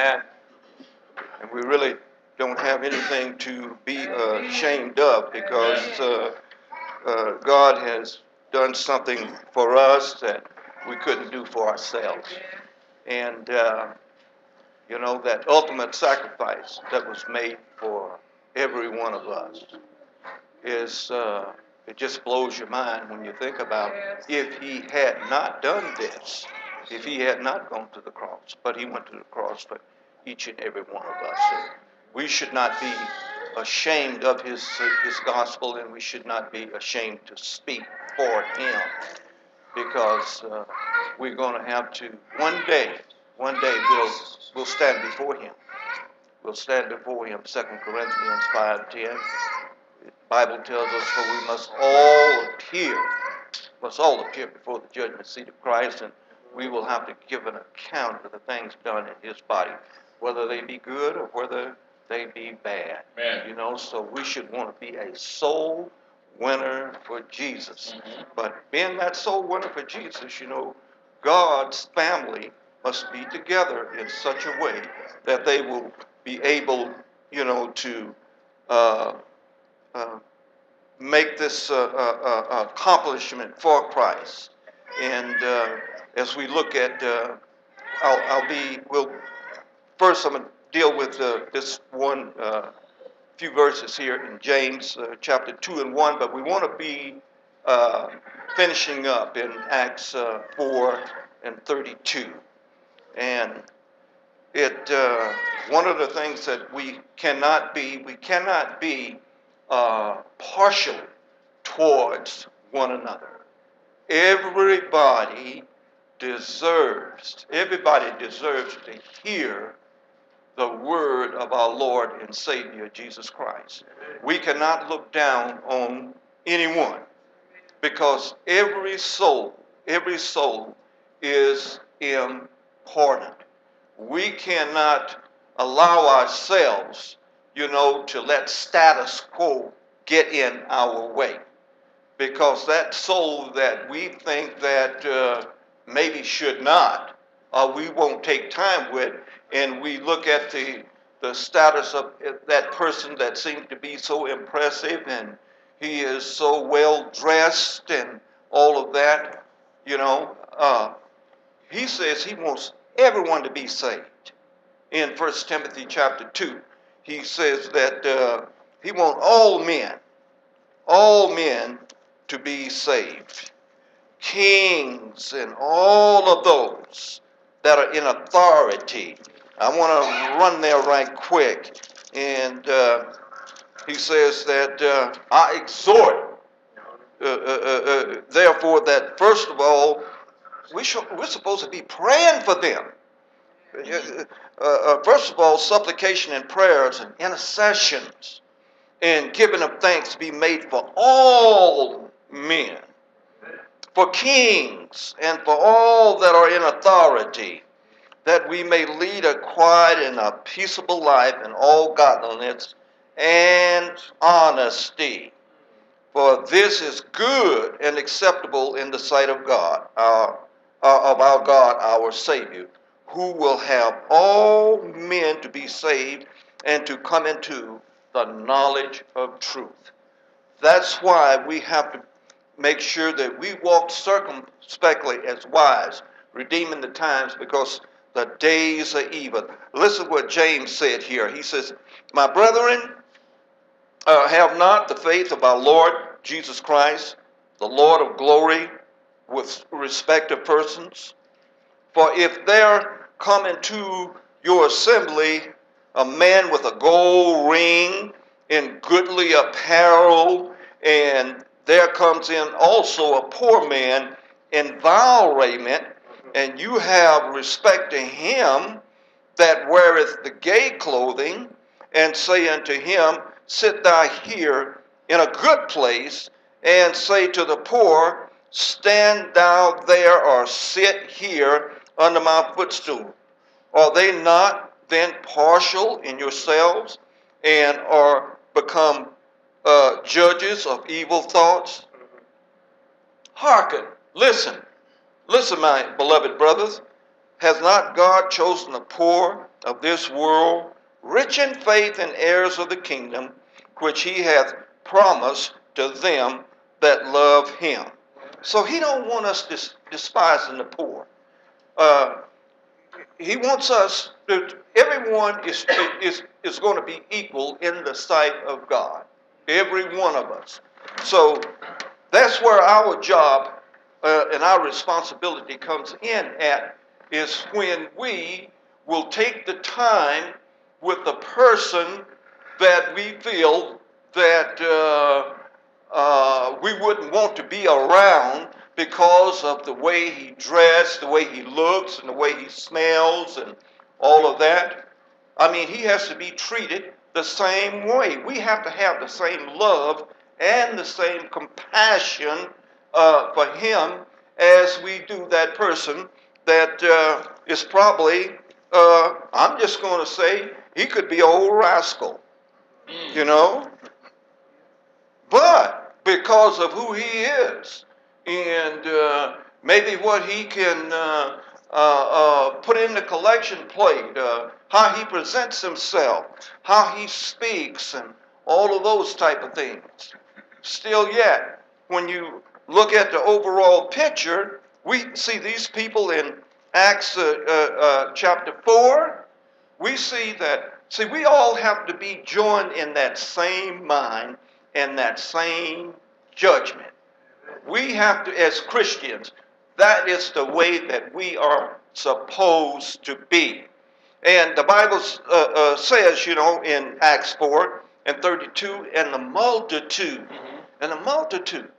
Amen. And we really don't have anything to be uh, ashamed of because uh, uh, God has done something for us that we couldn't do for ourselves. And, uh, you know, that ultimate sacrifice that was made for every one of us is, uh, it just blows your mind when you think about if he had not done this, if he had not gone to the cross, but he went to the cross for each and every one of us. And we should not be ashamed of his, his gospel, and we should not be ashamed to speak for him because uh, we're going to have to, one day, one day we'll, we'll stand before him. We'll stand before him, 2 Corinthians 5.10. The Bible tells us, for we must all appear, must all appear before the judgment seat of Christ, and we will have to give an account of the things done in his body, whether they be good or whether they be bad. Amen. You know, so we should want to be a soul winner for Jesus. Mhm. But being that soul winner for Jesus, you know, God's family must be together in such a way that they will be able, you know, to uh, uh, make this uh, uh, uh, accomplishment for Christ. And uh, as we look at, uh, I'll, I'll be, we'll, first I'm going to deal with uh, this one uh, few verses here in James uh, chapter 2 and 1, but we want to be uh, finishing up in Acts uh, 4 and 32. And it, one of the things that we cannot be, we cannot be partial towards one another. Everybody deserves, everybody deserves to hear the word of our Lord and Savior Jesus Christ. We cannot look down on anyone because every soul, every soul is important. We cannot allow ourselves, you know, to let status quo get in our way because that soul that we think that uh, maybe should not, or we won't take time with, and we look at the the status of that person that seems to be so impressive and he is so well dressed and all of that, you know. Uh, he says he wants everyone to be saved. In 1 Timothy chapter 2, he says that uh, he wants all men, all men to be saved. Kings and all of those that are in authority. I want to run there right quick. And uh, he says that uh, I exhort, uh, uh, uh, uh, therefore, that first of all, we should, we're supposed to be praying for them. First of all, supplication and prayers and intercessions and giving of thanks be made for all men, for kings, and for all that are in authority, that we may lead a quiet and a peaceable life in all godliness and honesty. For this is good and acceptable in the sight of God, our, uh, of our God, our Savior, who will have all men to be saved and to come into the knowledge of truth. That's why we have to make sure that we walk circumspectly as wise, redeeming the times because the days are evil. Listen to what James said here. He says, My brethren, uh, have not the faith of our Lord Jesus Christ, the Lord of glory, with respect of persons. For if there come into your assembly a man with a gold ring and goodly apparel, and there comes in also a poor man in vile raiment, and you have respect to him that weareth the gay clothing, and say unto him, Sit thou here in a good place, and say to the poor, Stand thou there or sit here under my footstool. Are they not then partial in yourselves and are become uh, judges of evil thoughts? Hearken, listen, listen, my beloved brothers. Has not God chosen the poor of this world, rich in faith and heirs of the kingdom, which he hath promised to them that love him? So he don't want us dis- despising the poor. Uh, he wants us to, everyone is, is, is going to be equal in the sight of God. Every one of us. So that's where our job uh, and our responsibility comes in at is when we will take the time with the person that we feel that uh, uh, we wouldn't want to be around because of the way he dressed, the way he looks, and the way he smells, and all of that. I mean, he has to be treated the same way. We have to have the same love and the same compassion uh, for him as we do that person that uh, is probably, uh, I'm just going to say, he could be an old rascal, you know? But because of who he is and uh, maybe what he can uh, uh, put in the collection plate, uh, how he presents himself, how he speaks, and all of those type of things. Still yet, when you look at the overall picture, we see these people in Acts uh, chapter 4. We see that, see, we all have to be joined in that same mind and that same judgment. We have to, as Christians, that is the way that we are supposed to be. And the Bible uh, uh, says, you know, in Acts 4 and 32, and the multitude, mm-hmm. and the multitude.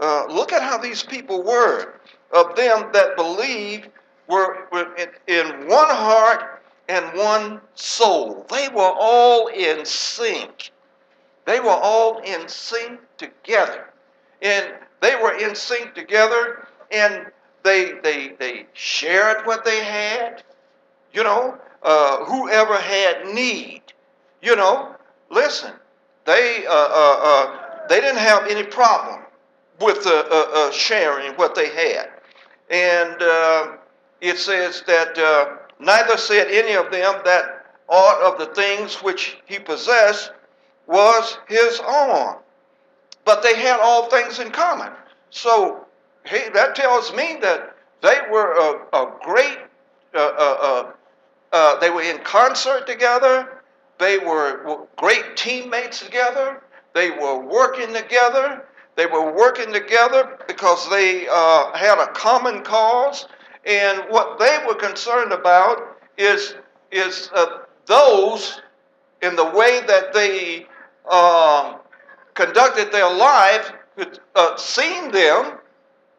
Uh, look at how these people were of them that believed were, were in, in one heart and one soul. They were all in sync. They were all in sync together. And they were in sync together and they, they, they shared what they had. You know, uh, whoever had need, you know, listen, they, uh, uh, uh they didn't have any problem with uh, uh, sharing what they had. And it says that neither said any of them that aught of the things which he possessed was his own, but they had all things in common. So hey, that tells me that they were a, a great, uh, uh, uh, uh, they were in concert together. They were great teammates together. They were working together. They were working together because they uh, had a common cause. And what they were concerned about is, is uh, those in the way that they um, conducted their life, uh, seeing them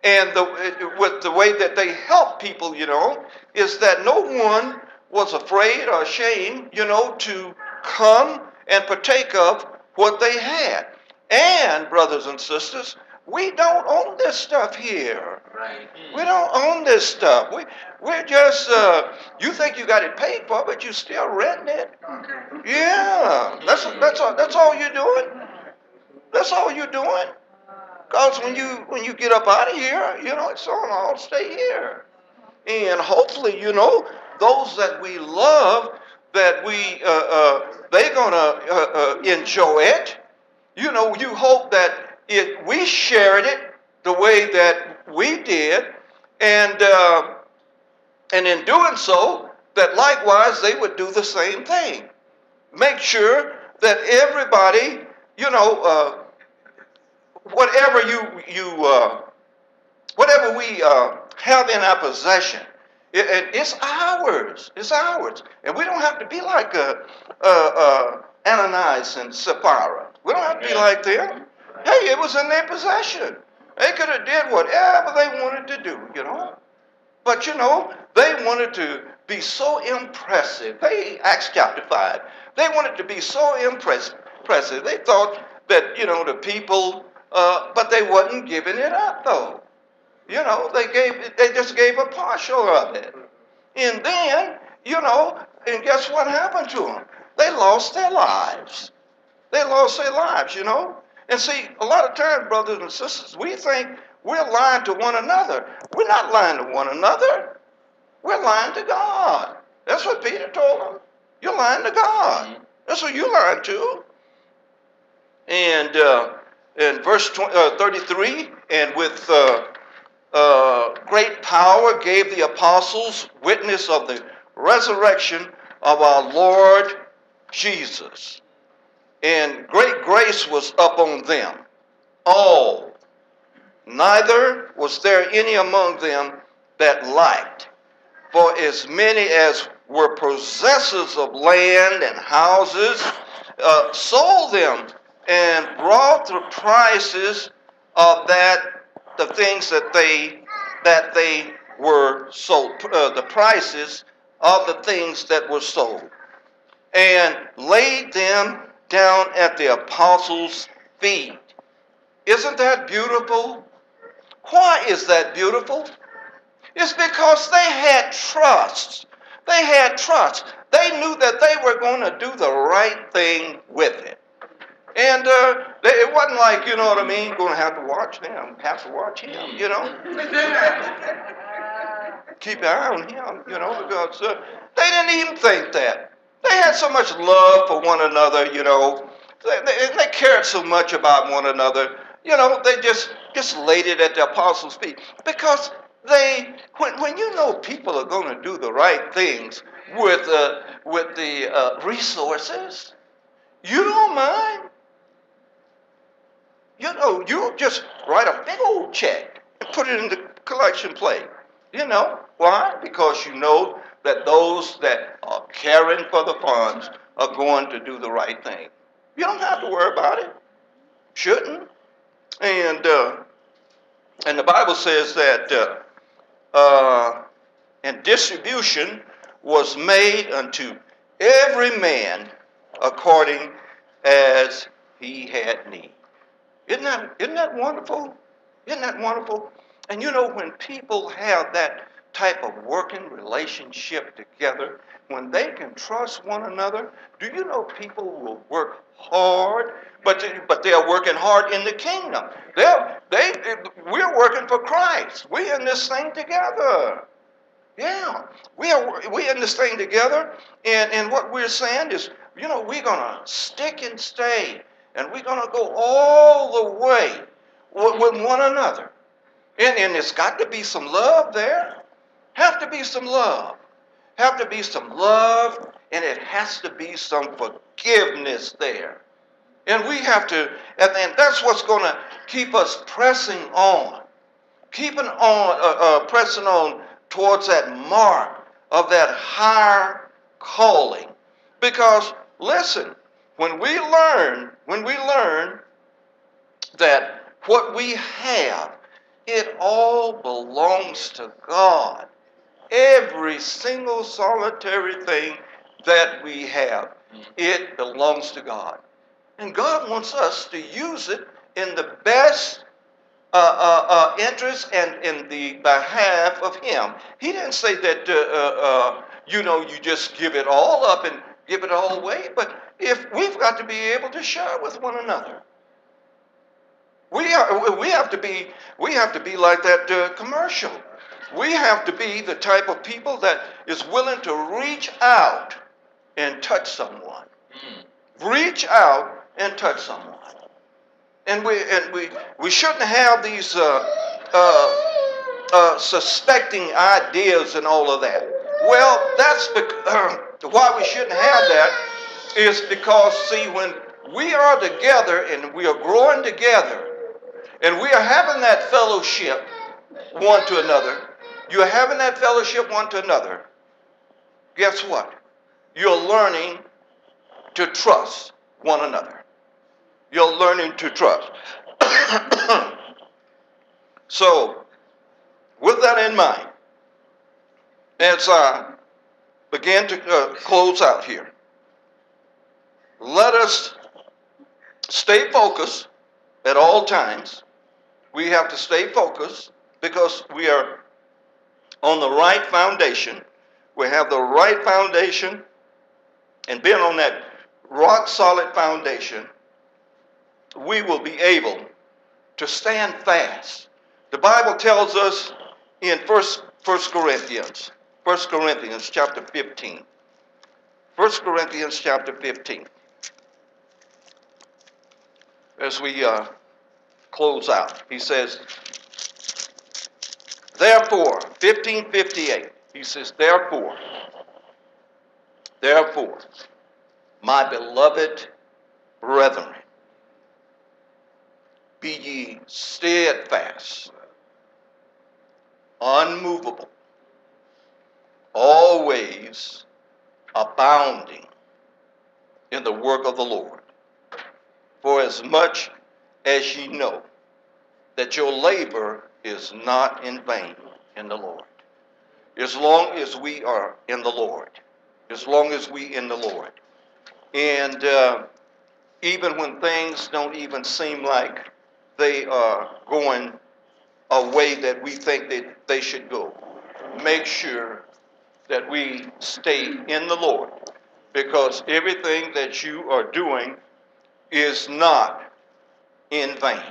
and the, with the way that they help people, you know, is that no one was afraid or ashamed, you know, to come and partake of what they had. And, brothers and sisters, we don't own this stuff here. Right. We don't own this stuff. We, we're just, uh, you think you got it paid for, but you're still renting it. Yeah, that's, that's, all, that's all you're doing. That's all you're doing. Because when you when you get up out of here, you know, it's on, I'll stay here. And hopefully, you know, those that we love, that we uh, uh, they're gonna uh, uh, enjoy it. You know, you hope that it we shared it the way that we did, and uh, and in doing so, that likewise they would do the same thing. Make sure that everybody, you know, uh, whatever you you uh, whatever we uh, have in our possession, it, it, it's ours. It's ours, and we don't have to be like uh, uh, uh Ananias and Sapphira. We don't have to be like them. Hey, it was in their possession. They could have did whatever they wanted to do, you know. But you know, they wanted to be so impressive. Hey, Acts chapter five. They wanted to be so impressive. They thought that you know the people uh, but they wasn't giving it up though. You know, they gave they just gave a partial of it. And then, you know, and guess what happened to them? They lost their lives. They lost their lives, you know. And see, a lot of times, brothers and sisters, we think we're lying to one another. We're not lying to one another. we're lying to God. That's what Peter told them. You're lying to God. That's what you're lying to. And uh, in verse 20, uh, 33, and with uh, uh, great power gave the apostles witness of the resurrection of our Lord Jesus. And great grace was upon them all. Neither was there any among them that lacked. For as many as were possessors of land and houses uh, sold them and brought the prices of that the things that they that they were sold uh, the prices of the things that were sold and laid them down at the apostles' feet. Isn't that beautiful? Why is that beautiful? It's because they had trust. They had trust. They knew that they were going to do the right thing with it. And uh, it wasn't like, you know what I mean, going to have to watch them, have to watch him, you know. Keep an eye on him, you know, because uh, they didn't even think that. They had so much love for one another, you know. They, they, they cared so much about one another. You know, they just, just laid it at the apostles' feet. Because they, when, when you know people are going to do the right things with, uh, with the uh, resources, you don't mind. You know, you just write a big old check and put it in the collection plate. You know, why? Because you know that those that are caring for the funds are going to do the right thing. You don't have to worry about it. Shouldn't. And uh, and the Bible says that uh, uh, and distribution was made unto every man according as he had need. Isn't that, isn't that wonderful? Isn't that wonderful? And you know, when people have that type of working relationship together, when they can trust one another, do you know people will work hard, but but they're working hard in the kingdom. They're, they we're working for Christ. We're in this thing together. Yeah, we are we in this thing together, and and what we're saying is, you know, we're gonna stick and stay and we're going to go all the way with, with one another. And, and there's got to be some love there. Have to be some love. Have to be some love, and it has to be some forgiveness there. And we have to, and, and that's what's going to keep us pressing on, keeping on, uh, uh, pressing on towards that mark of that higher calling. Because, listen, when we learn, when we learn that what we have, it all belongs to God. Every single solitary thing that we have, it belongs to God. And God wants us to use it in the best uh, uh, uh, interest and in the behalf of Him. He didn't say that, uh, uh, uh, you know, you just give it all up and give it all away, but if we've got to be able to share with one another. We, are, we, have to be, we have to be like that uh, commercial. We have to be the type of people that is willing to reach out and touch someone. Mm. Reach out and touch someone. And we, and we, we shouldn't have these uh, uh, uh suspecting ideas and all of that. Well, that's why we shouldn't have that is because, see, when we are together and we are growing together and we are having that fellowship one to another, you're having that fellowship one to another, guess what? You're learning to trust one another. You're learning to trust. so, with that in mind, as I begin to uh, close out here, let us stay focused at all times. We have to stay focused because we are on the right foundation. We have the right foundation, and being on that rock solid foundation, we will be able to stand fast. The Bible tells us in First, First Corinthians 1 Corinthians chapter 15. 1 Corinthians chapter 15. As we uh, close out, he says, Therefore, 1558, he says, Therefore, therefore, my beloved brethren, be ye steadfast, unmovable, always abounding in the work of the Lord. For as much as ye know that your labor is not in vain in the Lord. As long as we are in the Lord, as long as we in the Lord. And uh, even when things don't even seem like they are going a way that we think that they should go, make sure that we stay in the Lord because everything that you are doing is not in vain.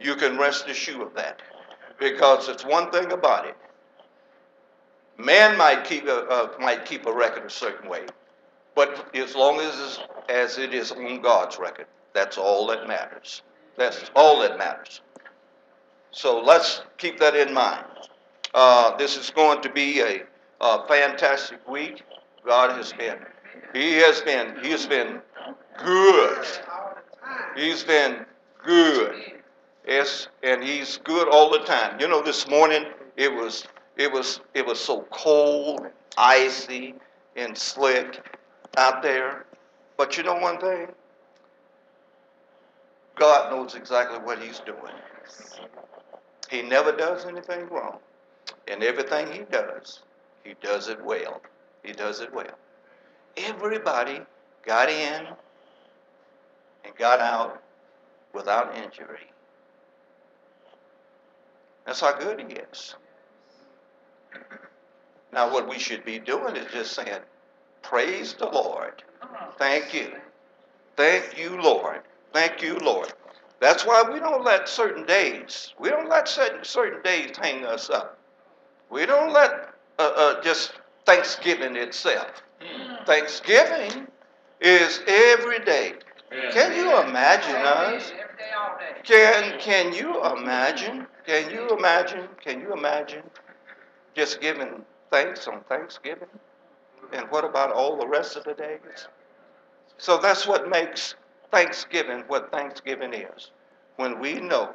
You can rest assured of that because it's one thing about it. Man might keep a, uh, might keep a record a certain way, but as long as as it is on God's record, that's all that matters. That's all that matters. So let's keep that in mind. Uh, this is going to be a, a fantastic week. God has been, He has been, He has been good. He's been good. Yes, and he's good all the time. You know, this morning it was it was it was so cold, icy, and slick out there. But you know one thing? God knows exactly what he's doing. He never does anything wrong. And everything he does, he does it well. He does it well. Everybody got in and got out without injury. That's how good he is. Now, what we should be doing is just saying, Praise the Lord. Thank you. Thank you, Lord. Thank you, Lord. That's why we don't let certain days, we don't let certain, certain days hang us up. We don't let uh, uh, just Thanksgiving itself. Thanksgiving is every day. Can you imagine us? Can, can you imagine? Can you imagine? Can you imagine just giving thanks on Thanksgiving? And what about all the rest of the days? So that's what makes Thanksgiving what Thanksgiving is. When we know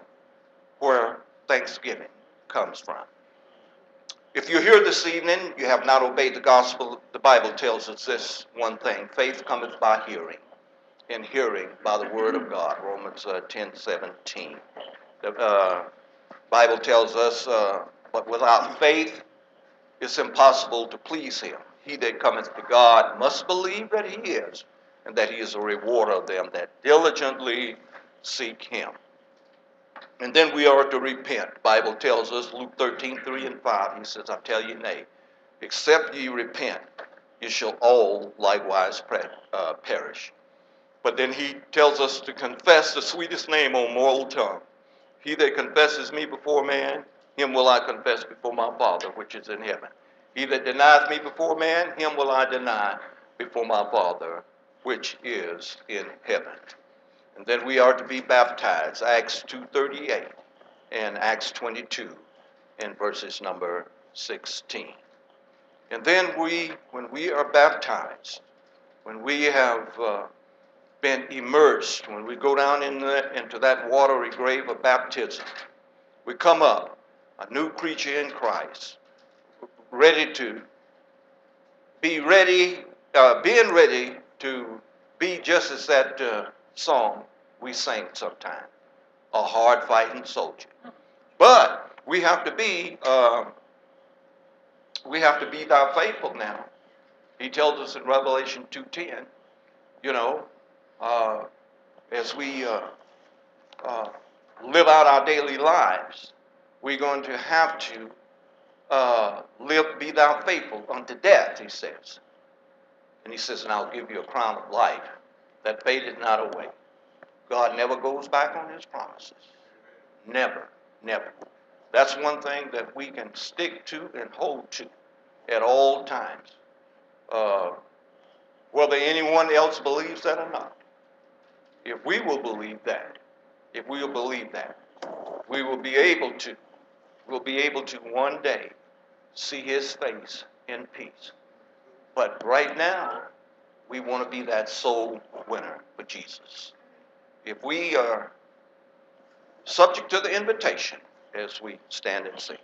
where Thanksgiving comes from. If you're here this evening, you have not obeyed the gospel, the Bible tells us this one thing faith cometh by hearing, and hearing by the word of God. Romans uh, 10 17. The uh, Bible tells us, uh, but without faith, it's impossible to please him. He that cometh to God must believe that he is, and that he is a rewarder of them that diligently seek him. And then we are to repent. Bible tells us, Luke 13, 3 and 5, he says, I tell you, nay, except ye repent, ye shall all likewise uh, perish. But then he tells us to confess the sweetest name on mortal tongue. He that confesses me before man, him will I confess before my Father which is in heaven. He that denies me before man, him will I deny before my Father which is in heaven. And then we are to be baptized, Acts 2.38 and Acts 22 in verses number 16. And then we, when we are baptized, when we have uh, been immersed, when we go down in the, into that watery grave of baptism, we come up a new creature in Christ, ready to be ready, uh, being ready to be just as that uh, song we sing sometimes, a hard fighting soldier. But we have to be, uh, we have to be thou faithful now. He tells us in Revelation 2.10, you know, uh, as we uh, uh, live out our daily lives, we're going to have to uh, live, be thou faithful unto death, he says. And he says, and I'll give you a crown of life that fadeth not away. God never goes back on his promises. Never, never. That's one thing that we can stick to and hold to. at all times. Uh, whether anyone else believes that or not. If we will believe that, if we will believe that, we will be able to, we'll be able to one day see his face in peace. But right now, we want to be that soul winner for Jesus. If we are subject to the invitation as we stand and sing.